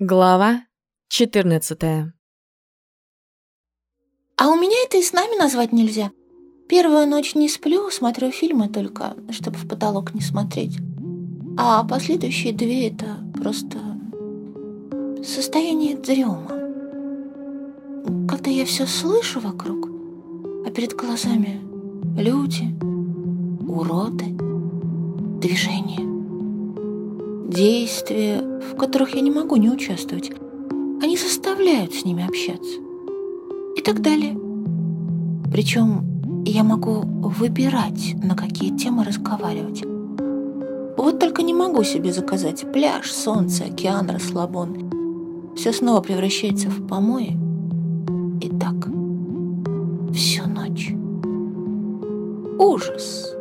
Глава 14 А у меня это и с нами назвать нельзя. Первую ночь не сплю, смотрю фильмы только, чтобы в потолок не смотреть. А последующие две — это просто состояние дрема. Когда я все слышу вокруг, а перед глазами люди, уроды, движения, действия, в которых я не могу не участвовать. Они заставляют с ними общаться. И так далее. Причем я могу выбирать, на какие темы разговаривать. Вот только не могу себе заказать пляж, солнце, океан, расслабон. Все снова превращается в помои. И так всю ночь. Ужас.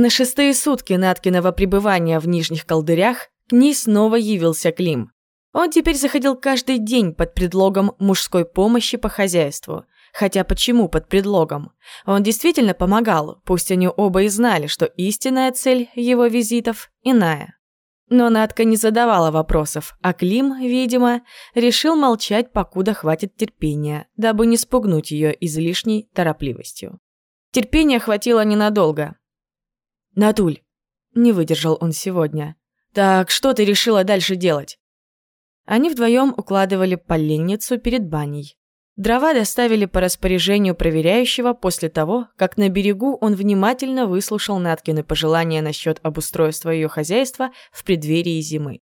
На шестые сутки Наткиного пребывания в Нижних Колдырях к ней снова явился Клим. Он теперь заходил каждый день под предлогом мужской помощи по хозяйству. Хотя почему под предлогом? Он действительно помогал, пусть они оба и знали, что истинная цель его визитов иная. Но Натка не задавала вопросов, а Клим, видимо, решил молчать, покуда хватит терпения, дабы не спугнуть ее излишней торопливостью. Терпения хватило ненадолго. «Натуль», — не выдержал он сегодня. «Так что ты решила дальше делать?» Они вдвоем укладывали поленницу перед баней. Дрова доставили по распоряжению проверяющего после того, как на берегу он внимательно выслушал Наткины пожелания насчет обустройства ее хозяйства в преддверии зимы.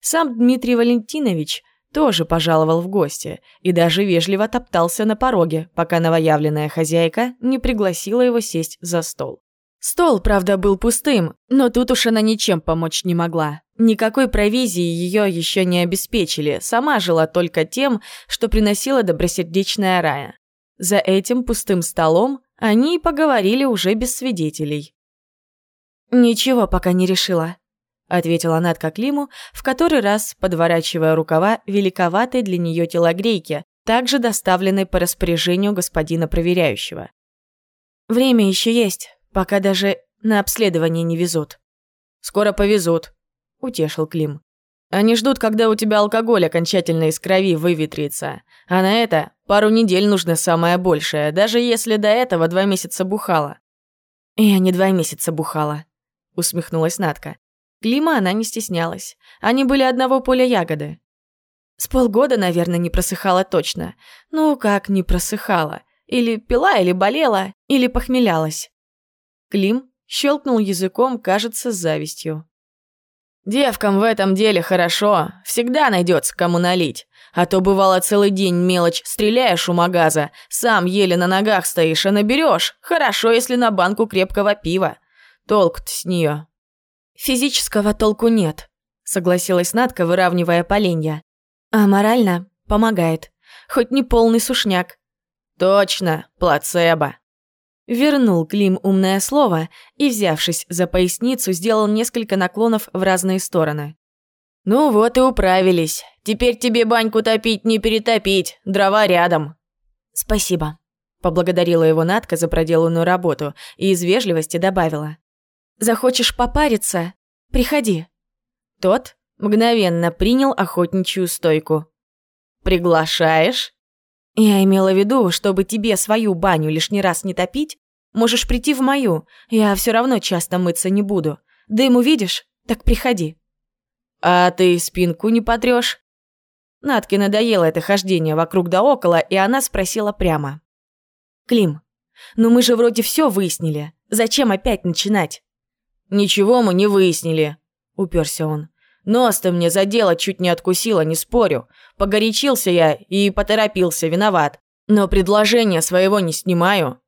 Сам Дмитрий Валентинович тоже пожаловал в гости и даже вежливо топтался на пороге, пока новоявленная хозяйка не пригласила его сесть за стол. Стол, правда, был пустым, но тут уж она ничем помочь не могла. Никакой провизии ее еще не обеспечили, сама жила только тем, что приносила добросердечная Рая. За этим пустым столом они и поговорили уже без свидетелей. «Ничего пока не решила», — ответила Надка Климу, в который раз подворачивая рукава великоватой для нее телогрейки, также доставленной по распоряжению господина проверяющего. «Время еще есть, Пока даже на обследование не везут. Скоро повезут, утешил Клим. Они ждут, когда у тебя алкоголь окончательно из крови выветрится. А на это пару недель нужно самое большее, даже если до этого два месяца бухала. Я не два месяца бухала, усмехнулась Натка. Клима она не стеснялась. Они были одного поля ягоды. С полгода, наверное, не просыхала точно. Ну, как не просыхала? Или пила, или болела, или похмелялась. Клим щелкнул языком, кажется, с завистью. «Девкам в этом деле хорошо, всегда найдется кому налить. А то бывало целый день мелочь стреляешь у магаза, сам еле на ногах стоишь, а наберешь. Хорошо, если на банку крепкого пива. Толк-то с нее. «Физического толку нет», — согласилась Надка, выравнивая поленья. «А морально помогает. Хоть не полный сушняк». «Точно, плацебо», Вернул Клим умное слово и, взявшись за поясницу, сделал несколько наклонов в разные стороны. «Ну вот и управились. Теперь тебе баньку топить не перетопить, дрова рядом». «Спасибо», – поблагодарила его Натка за проделанную работу и из вежливости добавила. «Захочешь попариться? Приходи». Тот мгновенно принял охотничью стойку. «Приглашаешь?» Я имела в виду, чтобы тебе свою баню лишний раз не топить, можешь прийти в мою, я все равно часто мыться не буду. Дым увидишь, так приходи. А ты спинку не потрешь? Натке надоело это хождение вокруг да около, и она спросила прямо. «Клим, ну мы же вроде все выяснили. Зачем опять начинать?» «Ничего мы не выяснили», — уперся он. Нос ты мне за дело чуть не откусила, не спорю. Погорячился я и поторопился, виноват. Но предложение своего не снимаю.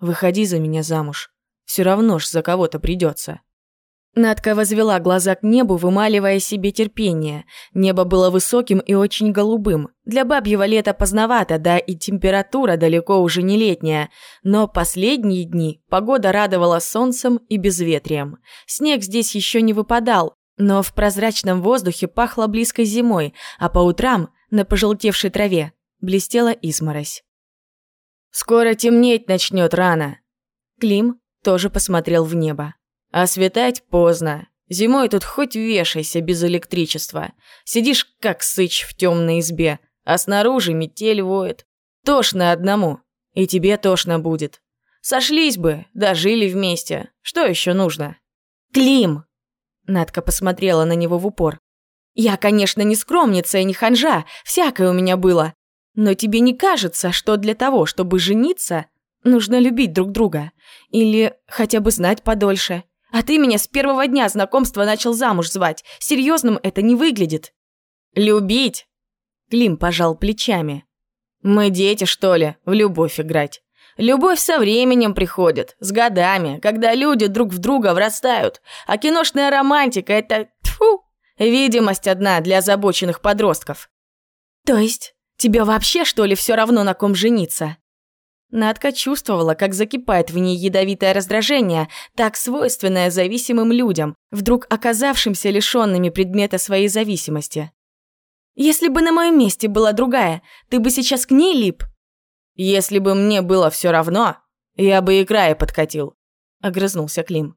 Выходи за меня замуж. Все равно ж за кого-то придется. Надка возвела глаза к небу, вымаливая себе терпение. Небо было высоким и очень голубым. Для бабьего лета поздновато, да и температура далеко уже не летняя. Но последние дни погода радовала солнцем и безветрием. Снег здесь еще не выпадал, но в прозрачном воздухе пахло близкой зимой, а по утрам на пожелтевшей траве блестела изморозь. «Скоро темнеть начнет рано!» Клим тоже посмотрел в небо. «А светать поздно. Зимой тут хоть вешайся без электричества. Сидишь как сыч в темной избе, а снаружи метель воет. Тошно одному, и тебе тошно будет. Сошлись бы, дожили вместе. Что еще нужно? Клим! Надка посмотрела на него в упор. Я, конечно, не скромница и не ханжа, всякое у меня было. Но тебе не кажется, что для того, чтобы жениться, нужно любить друг друга? Или хотя бы знать подольше? А ты меня с первого дня знакомства начал замуж звать. Серьезным это не выглядит. Любить? Клим пожал плечами. Мы дети, что ли, в любовь играть? Любовь со временем приходит, с годами, когда люди друг в друга врастают. А киношная романтика – это, тьфу, видимость одна для озабоченных подростков. То есть, тебе вообще, что ли, все равно на ком жениться? Надка чувствовала, как закипает в ней ядовитое раздражение, так свойственное зависимым людям, вдруг оказавшимся лишенными предмета своей зависимости. «Если бы на моем месте была другая, ты бы сейчас к ней лип?» «Если бы мне было все равно, я бы и края подкатил», — огрызнулся Клим.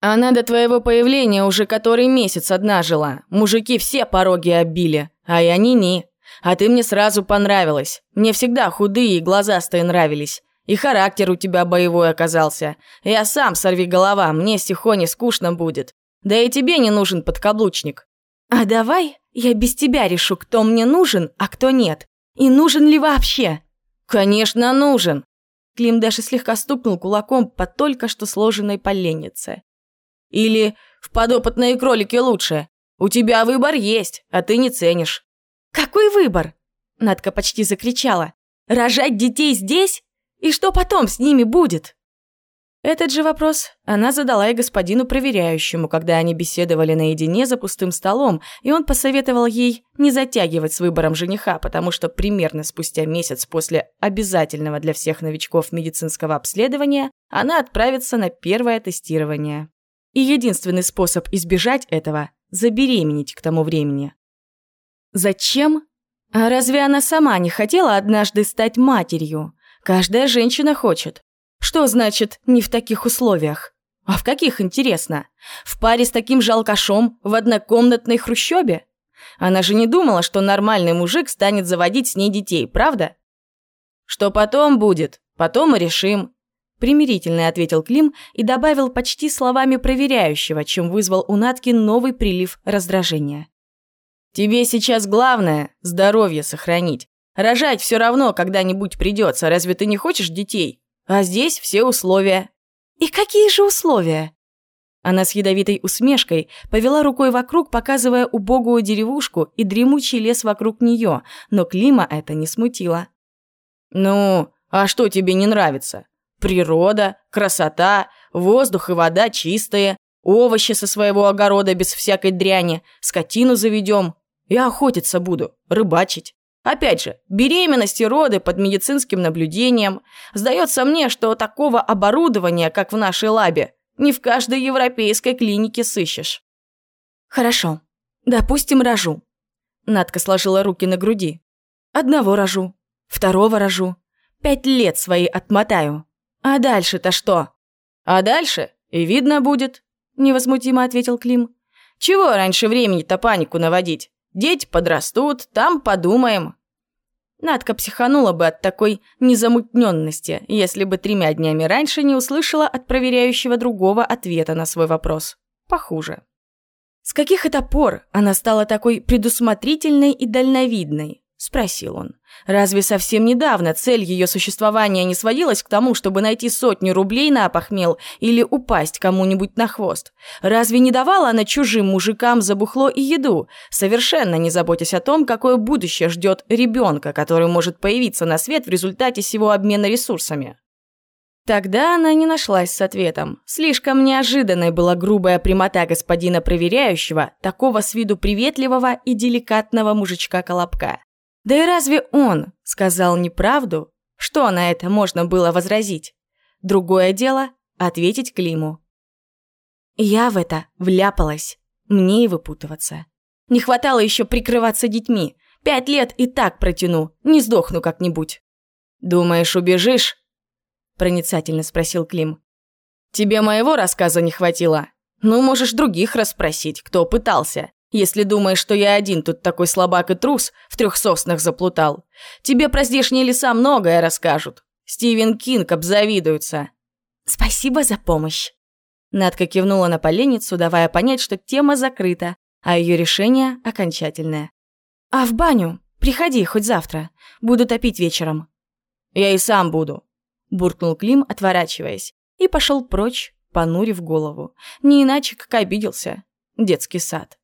«Она до твоего появления уже который месяц одна жила. Мужики все пороги оббили, а я ни-ни. А ты мне сразу понравилась. Мне всегда худые и глазастые нравились. И характер у тебя боевой оказался. Я сам сорви голова, мне с Тихони скучно будет. Да и тебе не нужен подкаблучник. А давай я без тебя решу, кто мне нужен, а кто нет. И нужен ли вообще? Конечно, нужен. Клим даже слегка стукнул кулаком по только что сложенной поленнице. Или в подопытные кролики лучше. У тебя выбор есть, а ты не ценишь. «Какой выбор?» Надка почти закричала. «Рожать детей здесь? И что потом с ними будет?» Этот же вопрос она задала и господину проверяющему, когда они беседовали наедине за пустым столом, и он посоветовал ей не затягивать с выбором жениха, потому что примерно спустя месяц после обязательного для всех новичков медицинского обследования она отправится на первое тестирование. И единственный способ избежать этого – забеременеть к тому времени. Зачем? А разве она сама не хотела однажды стать матерью? Каждая женщина хочет. Что значит «не в таких условиях»? А в каких, интересно? В паре с таким же алкашом в однокомнатной хрущобе? Она же не думала, что нормальный мужик станет заводить с ней детей, правда? Что потом будет, потом и решим. Примирительно ответил Клим и добавил почти словами проверяющего, чем вызвал у Натки новый прилив раздражения. Тебе сейчас главное – здоровье сохранить. Рожать все равно когда-нибудь придется, разве ты не хочешь детей? А здесь все условия. И какие же условия? Она с ядовитой усмешкой повела рукой вокруг, показывая убогую деревушку и дремучий лес вокруг нее, но Клима это не смутило. «Ну, а что тебе не нравится? Природа, красота, воздух и вода чистые, овощи со своего огорода без всякой дряни, скотину заведем, я охотиться буду, рыбачить. Опять же, беременность и роды под медицинским наблюдением. Сдается мне, что такого оборудования, как в нашей лабе, не в каждой европейской клинике сыщешь. Хорошо. Допустим, рожу. Надка сложила руки на груди. Одного рожу, второго рожу. Пять лет свои отмотаю. А дальше-то что? А дальше и видно будет, невозмутимо ответил Клим. Чего раньше времени-то панику наводить? Дети подрастут, там подумаем». Надка психанула бы от такой незамутненности, если бы тремя днями раньше не услышала от проверяющего другого ответа на свой вопрос. Похуже. С каких это пор она стала такой предусмотрительной и дальновидной? Спросил он. Разве совсем недавно цель ее существования не сводилась к тому, чтобы найти сотню рублей на опохмел или упасть кому-нибудь на хвост? Разве не давала она чужим мужикам за бухло и еду, совершенно не заботясь о том, какое будущее ждет ребенка, который может появиться на свет в результате всего обмена ресурсами? Тогда она не нашлась с ответом. Слишком неожиданной была грубая прямота господина проверяющего, такого с виду приветливого и деликатного мужичка-колобка. Да и разве он сказал неправду? Что на это можно было возразить? Другое дело – ответить Климу. Я в это вляпалась. Мне и выпутываться. Не хватало еще прикрываться детьми. Пять лет и так протяну, не сдохну как-нибудь. «Думаешь, убежишь?» – проницательно спросил Клим. «Тебе моего рассказа не хватило? Ну, можешь других расспросить, кто пытался. Если думаешь, что я один тут такой слабак и трус, в трех соснах заплутал. Тебе про здешние леса многое расскажут. Стивен Кинг обзавидуется. Спасибо за помощь. Надка кивнула на поленницу, давая понять, что тема закрыта, а ее решение окончательное. «А в баню? Приходи хоть завтра. Буду топить вечером». «Я и сам буду», – буркнул Клим, отворачиваясь, и пошел прочь, понурив голову. Не иначе, как обиделся. Детский сад.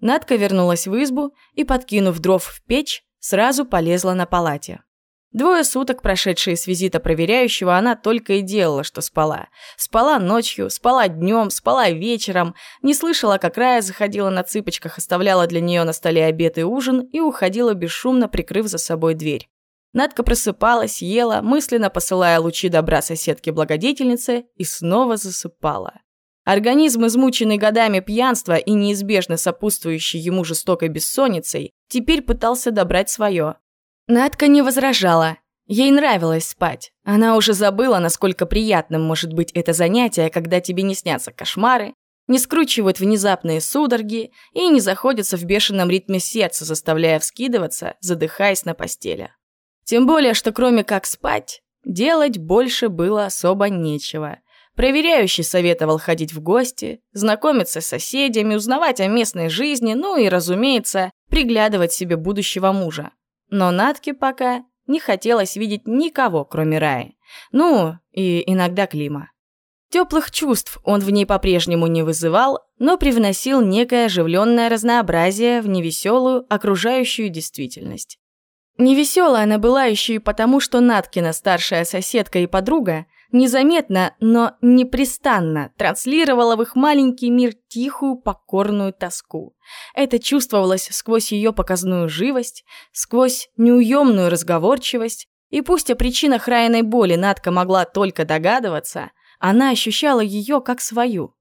Надка вернулась в избу и, подкинув дров в печь, сразу полезла на палате. Двое суток, прошедшие с визита проверяющего, она только и делала, что спала. Спала ночью, спала днем, спала вечером, не слышала, как Рая заходила на цыпочках, оставляла для нее на столе обед и ужин и уходила бесшумно, прикрыв за собой дверь. Надка просыпалась, ела, мысленно посылая лучи добра соседке-благодетельнице и снова засыпала. Организм, измученный годами пьянства и неизбежно сопутствующий ему жестокой бессонницей, теперь пытался добрать свое. Надка не возражала. Ей нравилось спать. Она уже забыла, насколько приятным может быть это занятие, когда тебе не снятся кошмары, не скручивают внезапные судороги и не заходятся в бешеном ритме сердца, заставляя вскидываться, задыхаясь на постели. Тем более, что кроме как спать, делать больше было особо нечего – Проверяющий советовал ходить в гости, знакомиться с соседями, узнавать о местной жизни, ну и, разумеется, приглядывать себе будущего мужа. Но Натке пока не хотелось видеть никого, кроме Раи. Ну, и иногда Клима. Теплых чувств он в ней по-прежнему не вызывал, но привносил некое оживленное разнообразие в невеселую окружающую действительность. Невеселая она была еще и потому, что Наткина старшая соседка и подруга незаметно, но непрестанно транслировала в их маленький мир тихую, покорную тоску. Это чувствовалось сквозь ее показную живость, сквозь неуемную разговорчивость, и пусть о причинах райной боли Надка могла только догадываться, она ощущала ее как свою.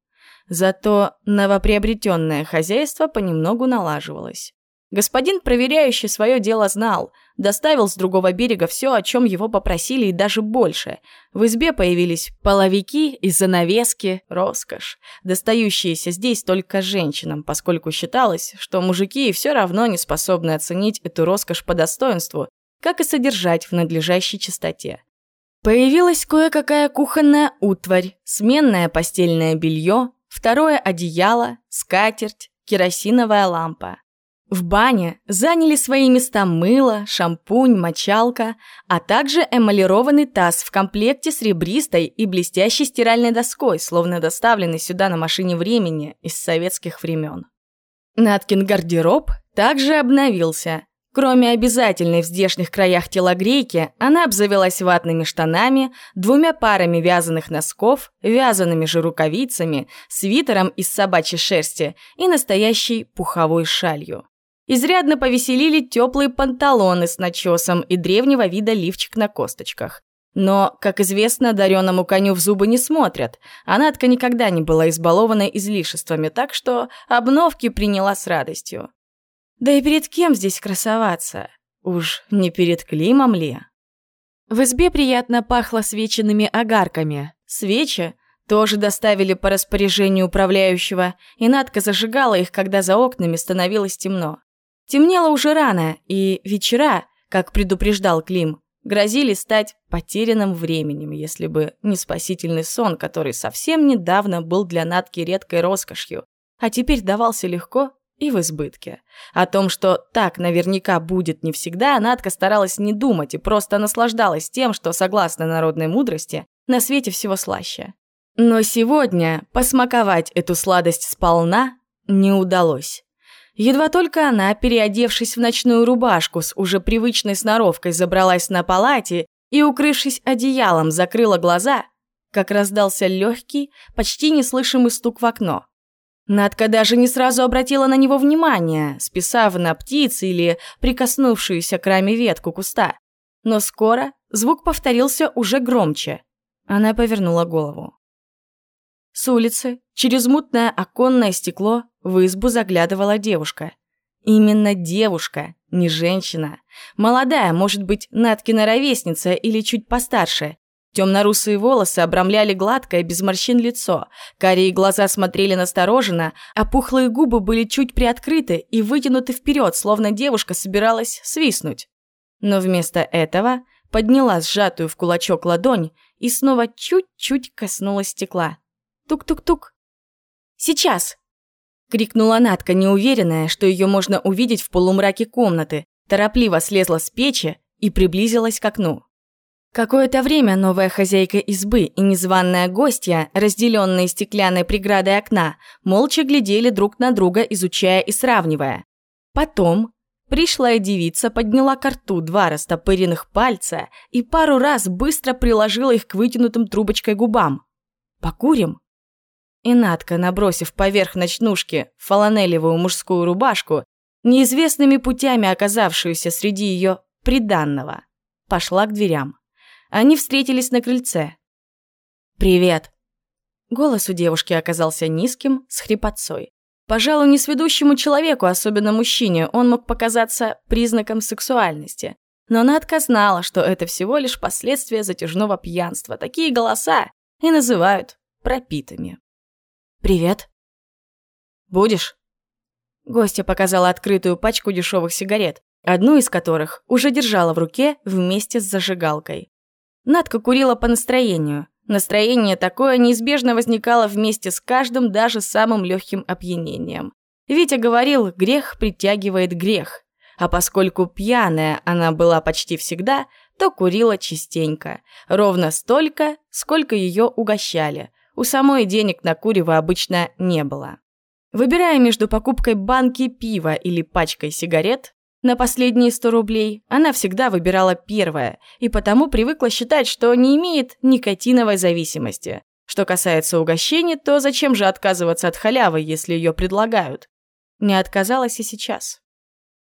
Зато новоприобретенное хозяйство понемногу налаживалось. Господин проверяющий свое дело знал, доставил с другого берега все, о чем его попросили, и даже больше. В избе появились половики и занавески, роскошь, достающиеся здесь только женщинам, поскольку считалось, что мужики все равно не способны оценить эту роскошь по достоинству, как и содержать в надлежащей чистоте. Появилась кое-какая кухонная утварь, сменное постельное белье, второе одеяло, скатерть, керосиновая лампа. В бане заняли свои места мыло, шампунь, мочалка, а также эмалированный таз в комплекте с ребристой и блестящей стиральной доской, словно доставленный сюда на машине времени из советских времен. Наткин гардероб также обновился. Кроме обязательной в здешних краях телогрейки, она обзавелась ватными штанами, двумя парами вязаных носков, вязаными же рукавицами, свитером из собачьей шерсти и настоящей пуховой шалью. Изрядно повеселили теплые панталоны с начесом и древнего вида лифчик на косточках. Но, как известно, дареному коню в зубы не смотрят, а Надка никогда не была избалована излишествами, так что обновки приняла с радостью. Да и перед кем здесь красоваться? Уж не перед Климом ли? В избе приятно пахло свеченными огарками. Свечи тоже доставили по распоряжению управляющего, и Надка зажигала их, когда за окнами становилось темно. Темнело уже рано, и вечера, как предупреждал Клим, грозили стать потерянным временем, если бы не спасительный сон, который совсем недавно был для Натки редкой роскошью, а теперь давался легко и в избытке. О том, что так наверняка будет не всегда, Натка старалась не думать и просто наслаждалась тем, что, согласно народной мудрости, на свете всего слаще. Но сегодня посмаковать эту сладость сполна не удалось. Едва только она, переодевшись в ночную рубашку с уже привычной сноровкой, забралась на палате и, укрывшись одеялом, закрыла глаза, как раздался легкий, почти неслышимый стук в окно. Надка даже не сразу обратила на него внимание, списав на птиц или прикоснувшуюся к раме ветку куста. Но скоро звук повторился уже громче. Она повернула голову. С улицы, через мутное оконное стекло, в избу заглядывала девушка. Именно девушка, не женщина. Молодая, может быть, Наткина ровесница или чуть постарше. Темно-русые волосы обрамляли гладкое, без морщин лицо, карие глаза смотрели настороженно, а пухлые губы были чуть приоткрыты и вытянуты вперед, словно девушка собиралась свистнуть. Но вместо этого подняла сжатую в кулачок ладонь и снова чуть-чуть коснулась стекла. Тук-тук-тук. «Сейчас!» — крикнула Натка, неуверенная, что ее можно увидеть в полумраке комнаты, торопливо слезла с печи и приблизилась к окну. Какое-то время новая хозяйка избы и незваная гостья, разделенные стеклянной преградой окна, молча глядели друг на друга, изучая и сравнивая. Потом пришлая девица подняла к рту два растопыренных пальца и пару раз быстро приложила их к вытянутым трубочкой губам. «Покурим?» И Надка, набросив поверх ночнушки фаланелевую мужскую рубашку, неизвестными путями оказавшуюся среди ее приданного, пошла к дверям. Они встретились на крыльце. «Привет!» Голос у девушки оказался низким, с хрипотцой. Пожалуй, несведущему человеку, особенно мужчине, он мог показаться признаком сексуальности. Но Надка знала, что это всего лишь последствия затяжного пьянства. Такие голоса и называют пропитыми. «Привет». «Будешь?» Гостья показала открытую пачку дешевых сигарет, одну из которых уже держала в руке вместе с зажигалкой. Надка курила по настроению. Настроение такое неизбежно возникало вместе с каждым, даже самым легким опьянением. Витя говорил, грех притягивает грех. А поскольку пьяная она была почти всегда, то курила частенько. Ровно столько, сколько ее угощали. У самой денег на курево обычно не было. Выбирая между покупкой банки пива или пачкой сигарет, на последние 100 рублей она всегда выбирала первое, и потому привыкла считать, что не имеет никотиновой зависимости. Что касается угощений, то зачем же отказываться от халявы, если ее предлагают? Не отказалась и сейчас.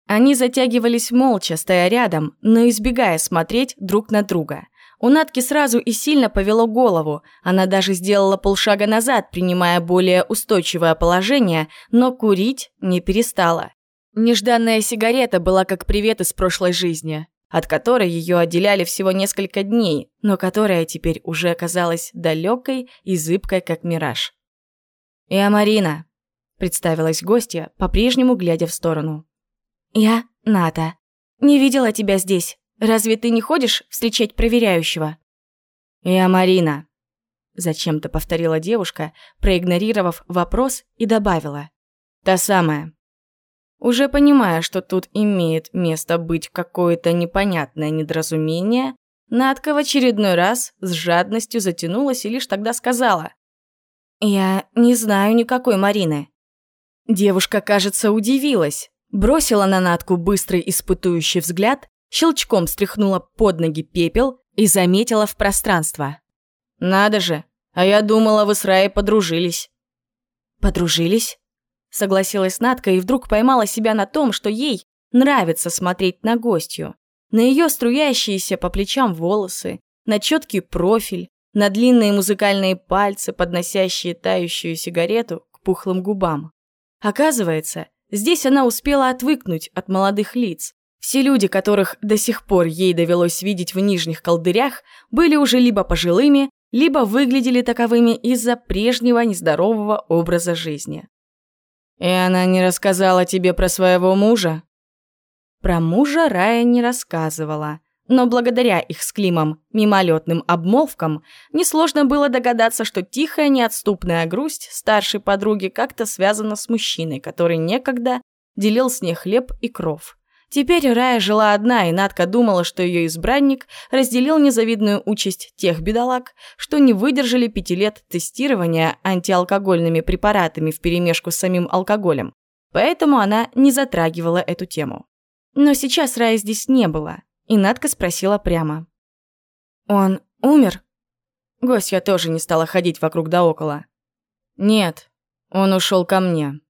Они затягивались молча, стоя рядом, но избегая смотреть друг на друга. У Натки сразу и сильно повело голову, она даже сделала полшага назад, принимая более устойчивое положение, но курить не перестала. Нежданная сигарета была как привет из прошлой жизни, от которой ее отделяли всего несколько дней, но которая теперь уже оказалась далекой и зыбкой, как мираж. «Я Марина», — представилась гостья, по-прежнему глядя в сторону. «Я Ната. Не видела тебя здесь. Разве ты не ходишь встречать проверяющего?» «Я Марина», — зачем-то повторила девушка, проигнорировав вопрос и добавила. «Та самая, уже понимая, что тут имеет место быть какое-то непонятное недоразумение, Надка в очередной раз с жадностью затянулась и лишь тогда сказала. «Я не знаю никакой Марины». Девушка, кажется, удивилась, бросила на Натку быстрый испытующий взгляд, щелчком стряхнула под ноги пепел и заметила в пространство. «Надо же, а я думала, вы с Раей подружились». «Подружились?» Согласилась Надка и вдруг поймала себя на том, что ей нравится смотреть на гостью. На ее струящиеся по плечам волосы, на четкий профиль, на длинные музыкальные пальцы, подносящие тающую сигарету к пухлым губам. Оказывается, здесь она успела отвыкнуть от молодых лиц. Все люди, которых до сих пор ей довелось видеть в нижних колдырях, были уже либо пожилыми, либо выглядели таковыми из-за прежнего нездорового образа жизни. «И она не рассказала тебе про своего мужа?» Про мужа Рая не рассказывала, но благодаря их с Климом мимолетным обмолвкам несложно было догадаться, что тихая неотступная грусть старшей подруги как-то связана с мужчиной, который некогда делил с ней хлеб и кров. Теперь Рая жила одна, и Надка думала, что ее избранник разделил незавидную участь тех бедолаг, что не выдержали пяти лет тестирования антиалкогольными препаратами вперемешку с самим алкоголем. Поэтому она не затрагивала эту тему. Но сейчас Рая здесь не было, и Надка спросила прямо. «Он умер?» Гостья тоже не стала ходить вокруг да около. «Нет, он ушел ко мне».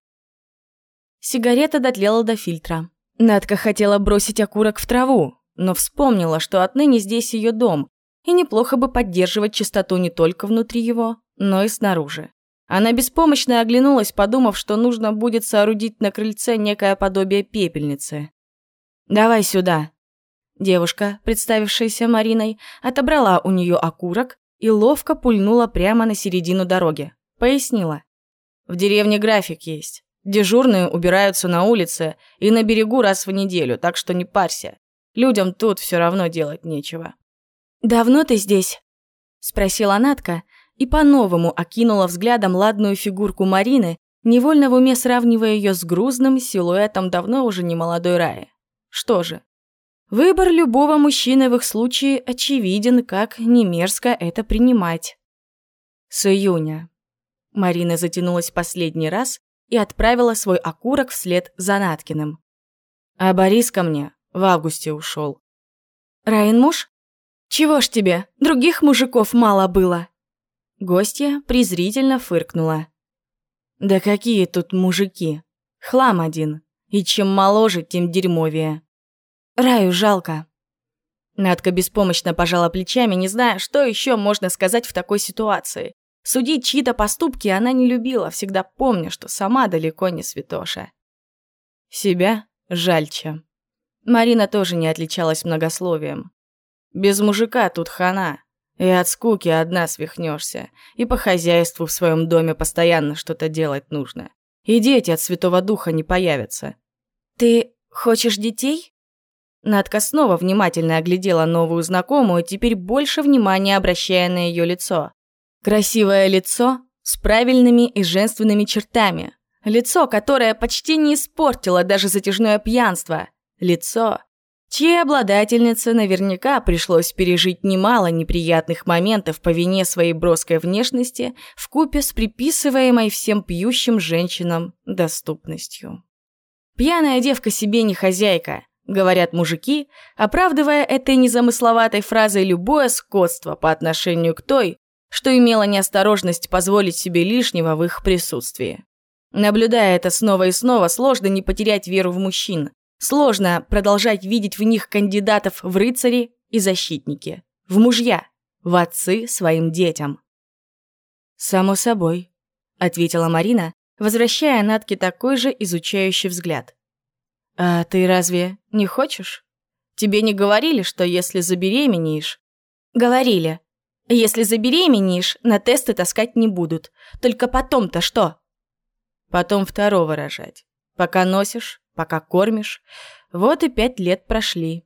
Сигарета дотлела до фильтра. Надка хотела бросить окурок в траву, но вспомнила, что отныне здесь ее дом, и неплохо бы поддерживать чистоту не только внутри его, но и снаружи. Она беспомощно оглянулась, подумав, что нужно будет соорудить на крыльце некое подобие пепельницы. «Давай сюда». Девушка, представившаяся Мариной, отобрала у нее окурок и ловко пульнула прямо на середину дороги. Пояснила. «В деревне график есть. Дежурные убираются на улице и на берегу раз в неделю, так что не парься. Людям тут все равно делать нечего». «Давно ты здесь?» – спросила Натка и по-новому окинула взглядом ладную фигурку Марины, невольно в уме сравнивая ее с грузным силуэтом давно уже немолодой Раи. Что же, выбор любого мужчины в их случае очевиден, как не мерзко это принимать. С июня. Марина затянулась последний раз и отправила свой окурок вслед за Наткиным. А Борис ко мне в августе ушел. Раин муж? Чего ж тебе, других мужиков мало было? Гостья презрительно фыркнула. Да какие тут мужики? Хлам один. И чем моложе, тем дерьмовее. Раю жалко. Надка беспомощно пожала плечами, не зная, что еще можно сказать в такой ситуации. Судить чьи-то поступки она не любила, всегда помня, что сама далеко не святоша. Себя жальче. Марина тоже не отличалась многословием. Без мужика тут хана. И от скуки одна свихнешься, и по хозяйству в своем доме постоянно что-то делать нужно. И дети от Святого Духа не появятся. «Ты хочешь детей?» Надка снова внимательно оглядела новую знакомую, теперь больше внимания обращая на ее лицо. Красивое лицо с правильными и женственными чертами. Лицо, которое почти не испортило даже затяжное пьянство. Лицо, чьей обладательнице наверняка пришлось пережить немало неприятных моментов по вине своей броской внешности в купе с приписываемой всем пьющим женщинам доступностью. Пьяная девка себе не хозяйка, говорят мужики, оправдывая этой незамысловатой фразой любое скотство по отношению к той, что имела неосторожность позволить себе лишнего в их присутствии. Наблюдая это снова и снова, сложно не потерять веру в мужчин. Сложно продолжать видеть в них кандидатов в рыцари и защитники, в мужья, в отцы своим детям. «Само собой», — ответила Марина, возвращая Натке такой же изучающий взгляд. «А ты разве не хочешь? Тебе не говорили, что если забеременеешь...» «Говорили», если забеременеешь, на тесты таскать не будут. Только потом-то что? Потом второго рожать. Пока носишь, пока кормишь. Вот и пять лет прошли.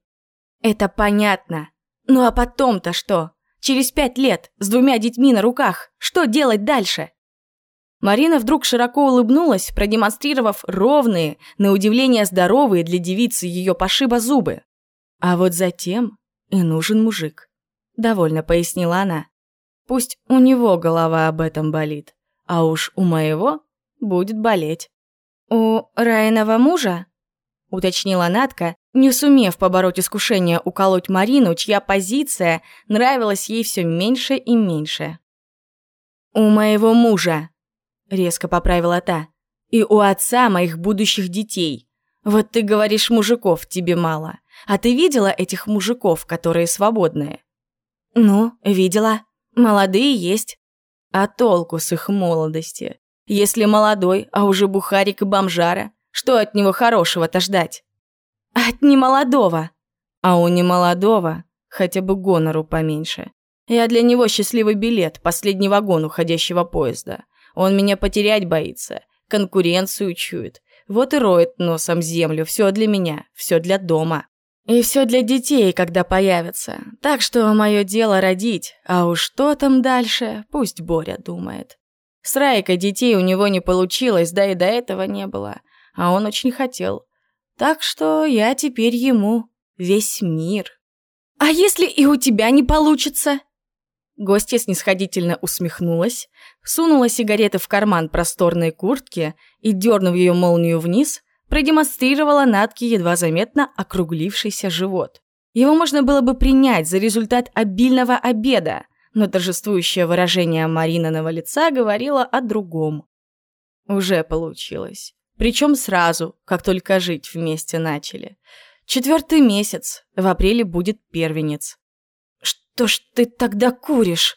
Это понятно. Ну а потом-то что? Через пять лет, с двумя детьми на руках, что делать дальше? Марина вдруг широко улыбнулась, продемонстрировав ровные, на удивление здоровые для девицы ее пошиба зубы. А вот затем и нужен мужик. — довольно пояснила она. «Пусть у него голова об этом болит, а уж у моего будет болеть». «У Райного мужа?» — уточнила Натка, не сумев побороть искушение уколоть Марину, чья позиция нравилась ей все меньше и меньше. «У моего мужа», — резко поправила та, «и у отца моих будущих детей. Вот ты говоришь, мужиков тебе мало. А ты видела этих мужиков, которые свободные? «Ну, видела. Молодые есть». А толку с их молодости? Если молодой, а уже бухарик и бомжара, что от него хорошего-то ждать? От немолодого. А у немолодого хотя бы гонору поменьше. Я для него счастливый билет, последний вагон уходящего поезда. Он меня потерять боится, конкуренцию чует. Вот и роет носом землю, все для меня, все для дома. И все для детей, когда появятся. Так что мое дело родить, а уж что там дальше, пусть Боря думает. С Райкой детей у него не получилось, да и до этого не было. А он очень хотел. Так что я теперь ему весь мир. «А если и у тебя не получится?» Гостья снисходительно усмехнулась, сунула сигареты в карман просторной куртки и, дернув ее молнию вниз, продемонстрировала Натке едва заметно округлившийся живот. Его можно было бы принять за результат обильного обеда, но торжествующее выражение Маринаного лица говорило о другом. Уже получилось. Причем сразу, как только жить вместе начали. Четвертый месяц, в апреле будет первенец. «Что ж ты тогда куришь?»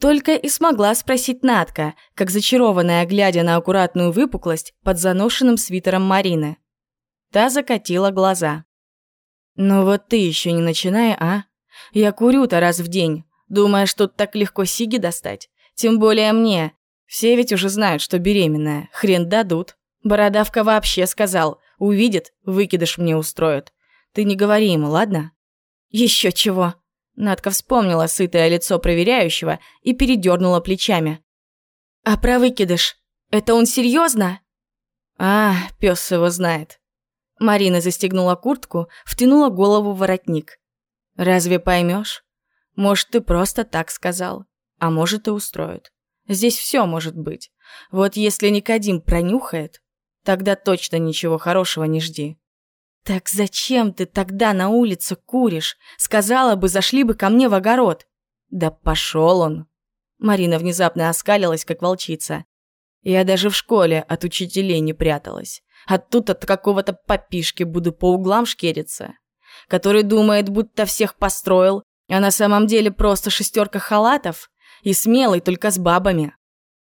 Только и смогла спросить Натка, как зачарованная, глядя на аккуратную выпуклость под заношенным свитером Марины. Та закатила глаза. Ну вот ты еще не начинай, а? Я курю-то раз в день, думая, что так легко сиги достать. Тем более мне. Все ведь уже знают, что беременная. Хрен дадут. Бородавка вообще сказал. Увидит, выкидыш мне устроит. Ты не говори ему, ладно? Еще чего. Надка вспомнила сытое лицо проверяющего и передернула плечами. А про выкидыш? Это он серьезно? А, пес его знает. Марина застегнула куртку, втянула голову в воротник. Разве поймешь? Может, ты просто так сказал, а может и устроит. Здесь все может быть. Вот если Никодим пронюхает, тогда точно ничего хорошего не жди. Так зачем ты тогда на улице куришь? Сказала бы, зашли бы ко мне в огород. Да пошел он. Марина внезапно оскалилась, как волчица. Я даже в школе от учителей не пряталась. А тут от какого-то попишки буду по углам шкериться. Который думает, будто всех построил, а на самом деле просто шестерка халатов и смелый только с бабами.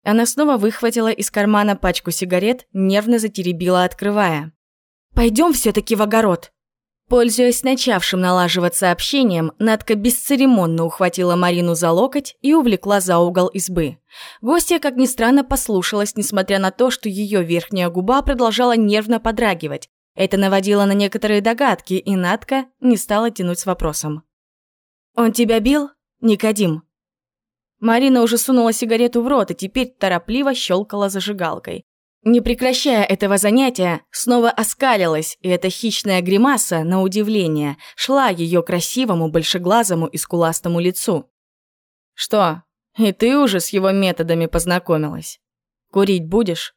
Она снова выхватила из кармана пачку сигарет, нервно затеребила, открывая. «Пойдем все-таки в огород!» Пользуясь начавшим налаживаться общением, Надка бесцеремонно ухватила Марину за локоть и увлекла за угол избы. Гостья, как ни странно, послушалась, несмотря на то, что ее верхняя губа продолжала нервно подрагивать. Это наводило на некоторые догадки, и Надка не стала тянуть с вопросом. «Он тебя бил, Никодим?» Марина уже сунула сигарету в рот и теперь торопливо щелкала зажигалкой. Не прекращая этого занятия, снова оскалилась, и эта хищная гримаса, на удивление, шла ее красивому, большеглазому и скуластому лицу. «Что, и ты уже с его методами познакомилась? Курить будешь?»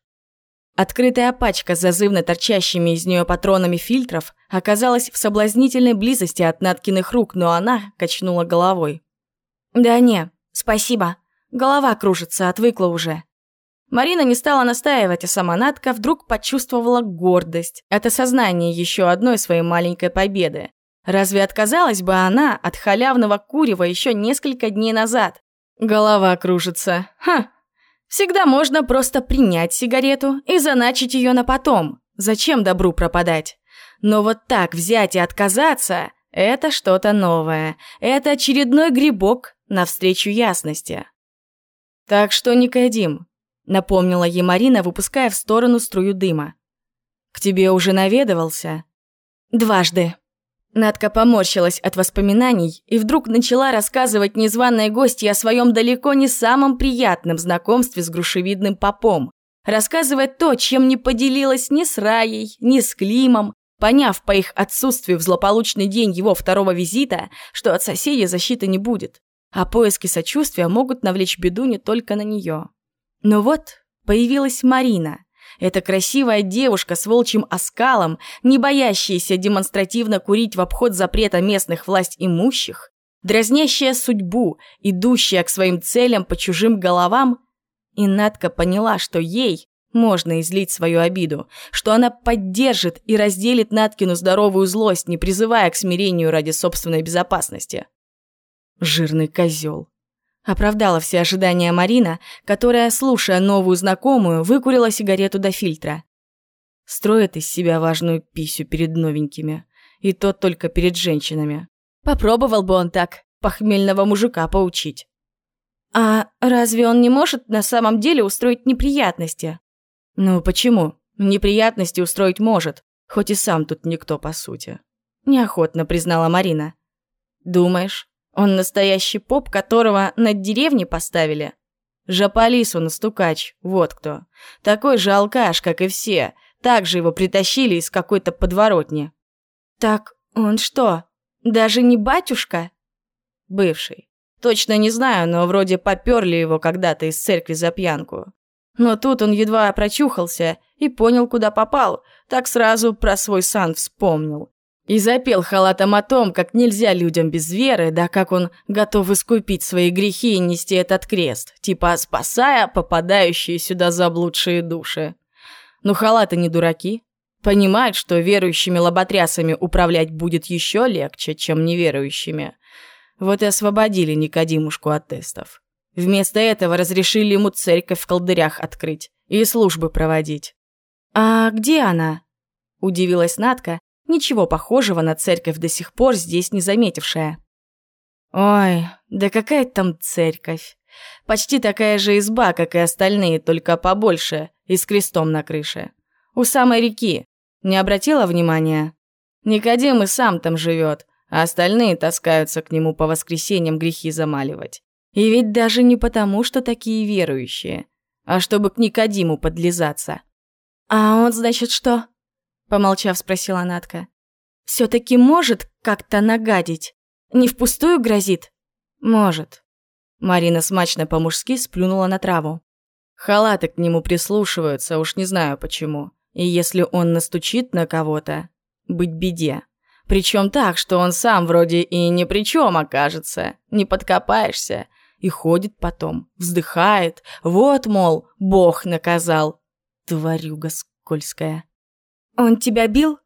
Открытая пачка с зазывно торчащими из нее патронами фильтров оказалась в соблазнительной близости от Наткиных рук, но она качнула головой. «Да не, спасибо. Голова кружится, отвыкла уже». Марина не стала настаивать, а сама Натка вдруг почувствовала гордость от осознания еще одной своей маленькой победы. Разве отказалась бы она от халявного курева еще несколько дней назад? Голова кружится. Ха! Всегда можно просто принять сигарету и заначить ее на потом. Зачем добру пропадать? Но вот так взять и отказаться – это что-то новое. Это очередной грибок навстречу ясности. Так что, Никодим, напомнила ей Марина, выпуская в сторону струю дыма. «К тебе уже наведывался?» «Дважды». Надка поморщилась от воспоминаний и вдруг начала рассказывать незваной гости о своем далеко не самом приятном знакомстве с грушевидным попом. Рассказывать то, чем не поделилась ни с Раей, ни с Климом, поняв по их отсутствию в злополучный день его второго визита, что от соседей защиты не будет, а поиски сочувствия могут навлечь беду не только на нее. Но вот появилась Марина. Эта красивая девушка с волчьим оскалом, не боящаяся демонстративно курить в обход запрета местных власть имущих, дразнящая судьбу, идущая к своим целям по чужим головам. И Надка поняла, что ей можно излить свою обиду, что она поддержит и разделит Наткину здоровую злость, не призывая к смирению ради собственной безопасности. Жирный козел. Оправдала все ожидания Марина, которая, слушая новую знакомую, выкурила сигарету до фильтра. Строит из себя важную писю перед новенькими. И то только перед женщинами. Попробовал бы он так похмельного мужика поучить. А разве он не может на самом деле устроить неприятности? Ну почему? Неприятности устроить может, хоть и сам тут никто по сути. Неохотно признала Марина. Думаешь, он настоящий поп, которого над деревней поставили. Жаполис он стукач, вот кто. Такой же алкаш, как и все. Также его притащили из какой-то подворотни. Так он что, даже не батюшка? Бывший. Точно не знаю, но вроде поперли его когда-то из церкви за пьянку. Но тут он едва прочухался и понял, куда попал, так сразу про свой сан вспомнил. И запел халатом о том, как нельзя людям без веры, да как он готов искупить свои грехи и нести этот крест, типа спасая попадающие сюда заблудшие души. Но халаты не дураки. Понимают, что верующими лоботрясами управлять будет еще легче, чем неверующими. Вот и освободили Никодимушку от тестов. Вместо этого разрешили ему церковь в колдырях открыть и службы проводить. «А где она?» – удивилась Натка, ничего похожего на церковь до сих пор здесь не заметившая. Ой, да какая там церковь. Почти такая же изба, как и остальные, только побольше и с крестом на крыше. У самой реки. Не обратила внимания? Никодим и сам там живет, а остальные таскаются к нему по воскресеньям грехи замаливать. И ведь даже не потому, что такие верующие, а чтобы к Никодиму подлизаться. «А он, значит, что?» Помолчав, спросила Натка. «Все-таки может как-то нагадить? Не впустую грозит?» «Может». Марина смачно по-мужски сплюнула на траву. Халаты к нему прислушиваются, уж не знаю почему. И если он настучит на кого-то, быть беде. Причем так, что он сам вроде и ни при чем окажется, не подкопаешься. И ходит потом, вздыхает. Вот, мол, Бог наказал. Тварюга скользкая. «Он тебя бил?»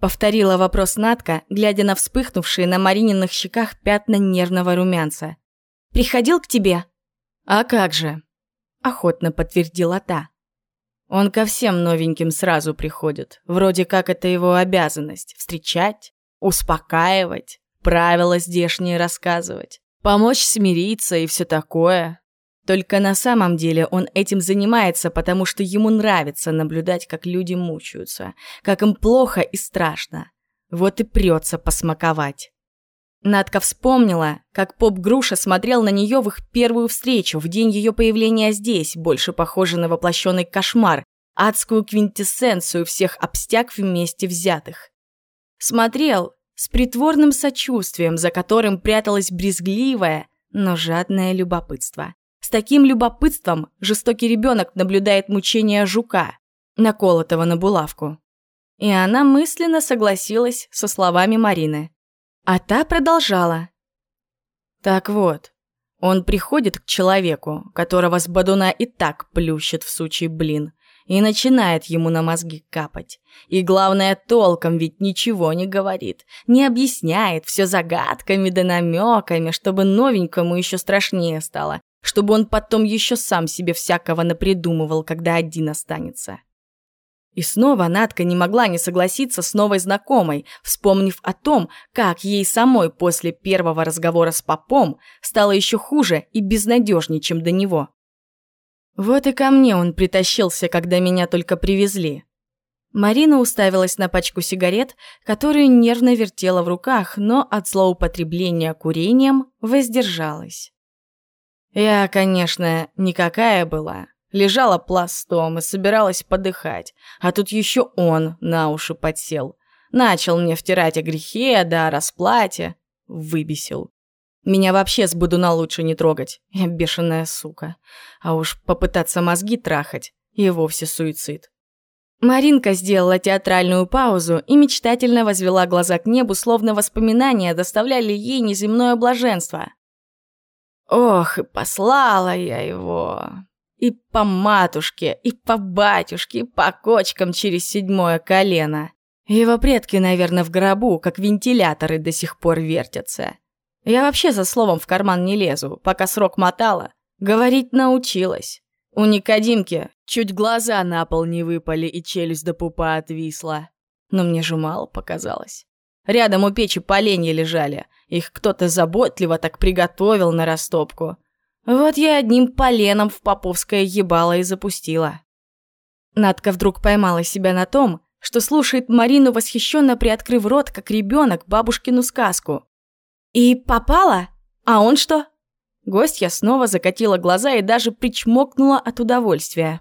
Повторила вопрос Натка, глядя на вспыхнувшие на Марининых щеках пятна нервного румянца. «Приходил к тебе?» «А как же?» Охотно подтвердила та. Он ко всем новеньким сразу приходит. Вроде как это его обязанность – встречать, успокаивать, правила здешние рассказывать, помочь смириться и все такое. Только на самом деле он этим занимается, потому что ему нравится наблюдать, как люди мучаются, как им плохо и страшно. Вот и прется посмаковать. Надка вспомнила, как поп-груша смотрел на нее в их первую встречу, в день ее появления здесь, больше похожий на воплощенный кошмар, адскую квинтэссенцию всех обстяг вместе взятых. Смотрел с притворным сочувствием, за которым пряталось брезгливое, но жадное любопытство. С таким любопытством жестокий ребенок наблюдает мучения жука, наколотого на булавку. И она мысленно согласилась со словами Марины. А та продолжала. Так вот, он приходит к человеку, которого с бадуна и так плющит в сучий блин, и начинает ему на мозги капать. И главное, толком ведь ничего не говорит, не объясняет, все загадками да намеками, чтобы новенькому еще страшнее стало, чтобы он потом еще сам себе всякого напридумывал, когда один останется. И снова Надка не могла не согласиться с новой знакомой, вспомнив о том, как ей самой после первого разговора с попом стало еще хуже и безнадежнее, чем до него. Вот и ко мне он притащился, когда меня только привезли. Марина уставилась на пачку сигарет, которую нервно вертела в руках, но от злоупотребления курением воздержалась. Я, конечно, никакая была, Лежала пластом и собиралась подыхать, а тут еще он на уши подсел. Начал мне втирать о грехе, да о расплате. Выбесил. Меня вообще с Будуна лучше не трогать. Я бешеная сука. А уж попытаться мозги трахать и вовсе суицид. Маринка сделала театральную паузу и мечтательно возвела глаза к небу, словно воспоминания доставляли ей неземное блаженство. Ох, и послала я его. И по матушке, и по батюшке, и по кочкам через седьмое колено. Его предки, наверное, в гробу, как вентиляторы, до сих пор вертятся. Я вообще за словом в карман не лезу, пока срок мотала. Говорить научилась. У Никодимки чуть глаза на пол не выпали и челюсть до пупа отвисла. Но мне же мало показалось. Рядом у печи поленья лежали. Их кто-то заботливо так приготовил на растопку. Вот я одним поленом в поповское ебало и запустила. Надка вдруг поймала себя на том, что слушает Марину, восхищенно приоткрыв рот, как ребенок, бабушкину сказку. «И попала? А он что?» Гостья снова закатила глаза и даже причмокнула от удовольствия.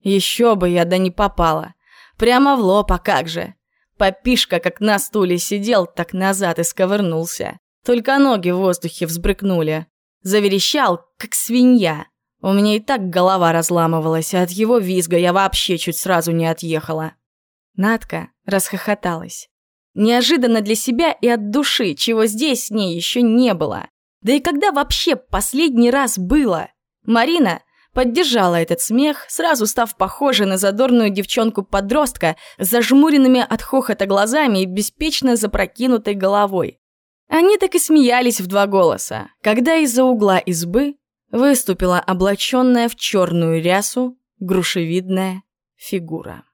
«Еще бы я да не попала. Прямо в лоб, а как же!» Попишка как на стуле сидел, так назад и сковырнулся. Только ноги в воздухе взбрыкнули. Заверещал, как свинья. У меня и так голова разламывалась, а от его визга я вообще чуть сразу не отъехала. Надка расхохоталась. Неожиданно для себя и от души, чего здесь с ней еще не было. Да и когда вообще последний раз было? Марина поддержала этот смех, сразу став похожей на задорную девчонку-подростка с зажмуренными от хохота глазами и беспечно запрокинутой головой. Они так и смеялись в два голоса, когда из-за угла избы выступила облаченная в черную рясу грушевидная фигура.